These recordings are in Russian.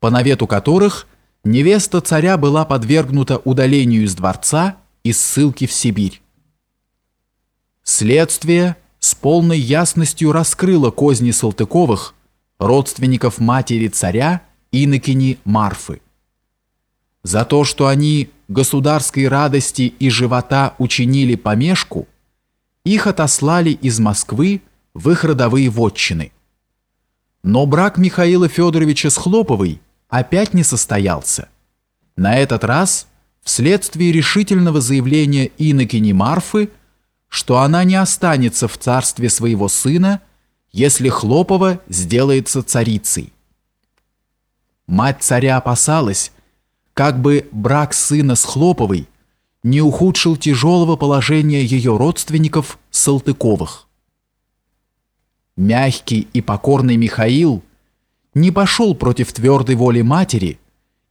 по навету которых невеста царя была подвергнута удалению из дворца и ссылке в Сибирь. Следствие с полной ясностью раскрыло козни Салтыковых, родственников матери царя Инокини Марфы. За то, что они государской радости и живота учинили помешку, их отослали из Москвы в их родовые вотчины. Но брак Михаила Федоровича с Хлоповой опять не состоялся. На этот раз вследствие решительного заявления инокини Марфы, что она не останется в царстве своего сына, если Хлопова сделается царицей. Мать царя опасалась, как бы брак сына с Хлоповой не ухудшил тяжелого положения ее родственников Салтыковых. Мягкий и покорный Михаил не пошел против твердой воли матери,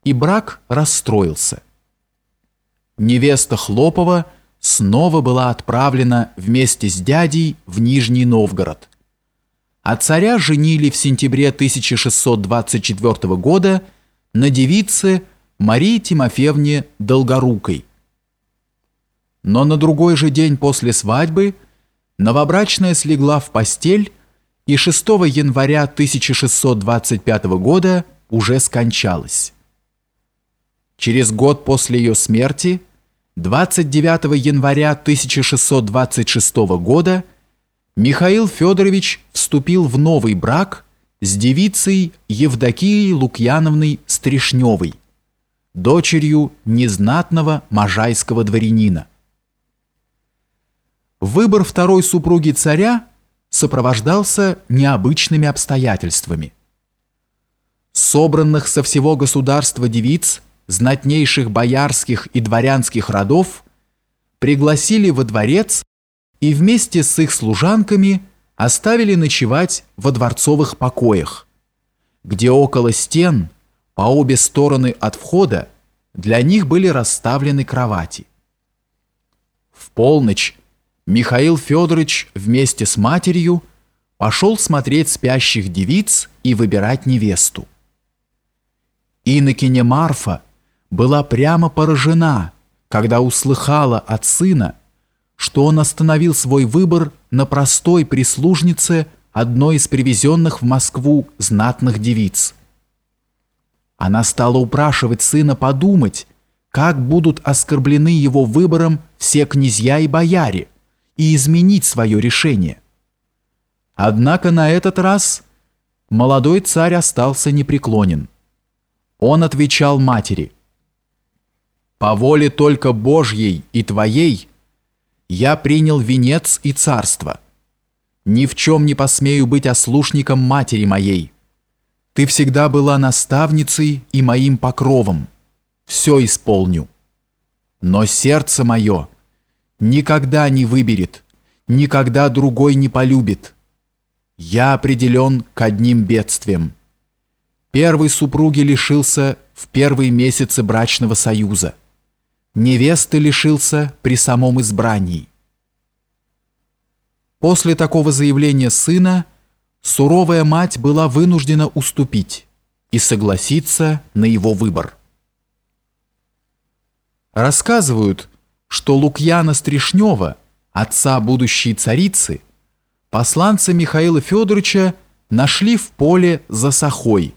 и брак расстроился. Невеста Хлопова снова была отправлена вместе с дядей в Нижний Новгород. А царя женили в сентябре 1624 года на девице Марии Тимофеевне Долгорукой. Но на другой же день после свадьбы новобрачная слегла в постель и 6 января 1625 года уже скончалась. Через год после ее смерти, 29 января 1626 года, Михаил Федорович вступил в новый брак с девицей Евдокией Лукьяновной Стришневой, дочерью незнатного можайского дворянина. Выбор второй супруги царя сопровождался необычными обстоятельствами. Собранных со всего государства девиц, знатнейших боярских и дворянских родов, пригласили во дворец и вместе с их служанками оставили ночевать во дворцовых покоях, где около стен, по обе стороны от входа, для них были расставлены кровати. В полночь Михаил Федорович вместе с матерью пошел смотреть спящих девиц и выбирать невесту. Инокиня Марфа была прямо поражена, когда услыхала от сына, что он остановил свой выбор на простой прислужнице одной из привезенных в Москву знатных девиц. Она стала упрашивать сына подумать, как будут оскорблены его выбором все князья и бояре, и изменить свое решение. Однако на этот раз молодой царь остался непреклонен. Он отвечал матери, «По воле только Божьей и твоей я принял венец и царство. Ни в чем не посмею быть ослушником матери моей. Ты всегда была наставницей и моим покровом. Все исполню. Но сердце мое — никогда не выберет, никогда другой не полюбит. Я определен к одним бедствиям. Первый супруги лишился в первые месяцы брачного союза. Невесты лишился при самом избрании. После такого заявления сына суровая мать была вынуждена уступить и согласиться на его выбор. Рассказывают, что Лукьяна Стришнева, отца будущей царицы, посланца Михаила Федоровича нашли в поле за сахой,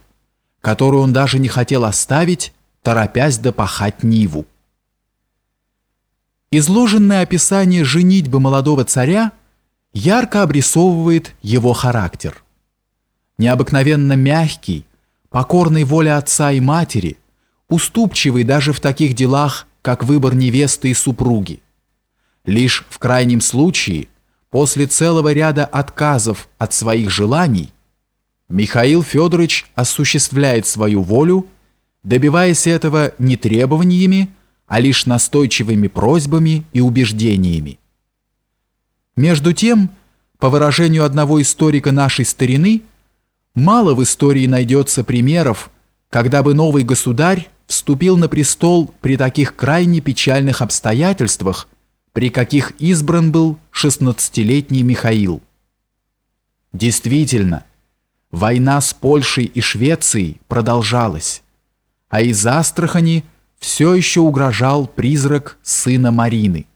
которую он даже не хотел оставить, торопясь допахать Ниву. Изложенное описание женитьбы молодого царя ярко обрисовывает его характер. Необыкновенно мягкий, покорный воле отца и матери, уступчивый даже в таких делах, как выбор невесты и супруги. Лишь в крайнем случае, после целого ряда отказов от своих желаний, Михаил Федорович осуществляет свою волю, добиваясь этого не требованиями, а лишь настойчивыми просьбами и убеждениями. Между тем, по выражению одного историка нашей старины, мало в истории найдется примеров, когда бы новый государь вступил на престол при таких крайне печальных обстоятельствах, при каких избран был 16-летний Михаил. Действительно, война с Польшей и Швецией продолжалась, а из Астрахани все еще угрожал призрак сына Марины.